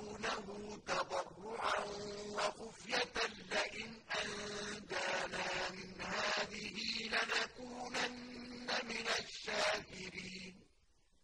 يدعونه تضرعا وخفية لئن أنجانا من هذه لنكونن من الشاكرين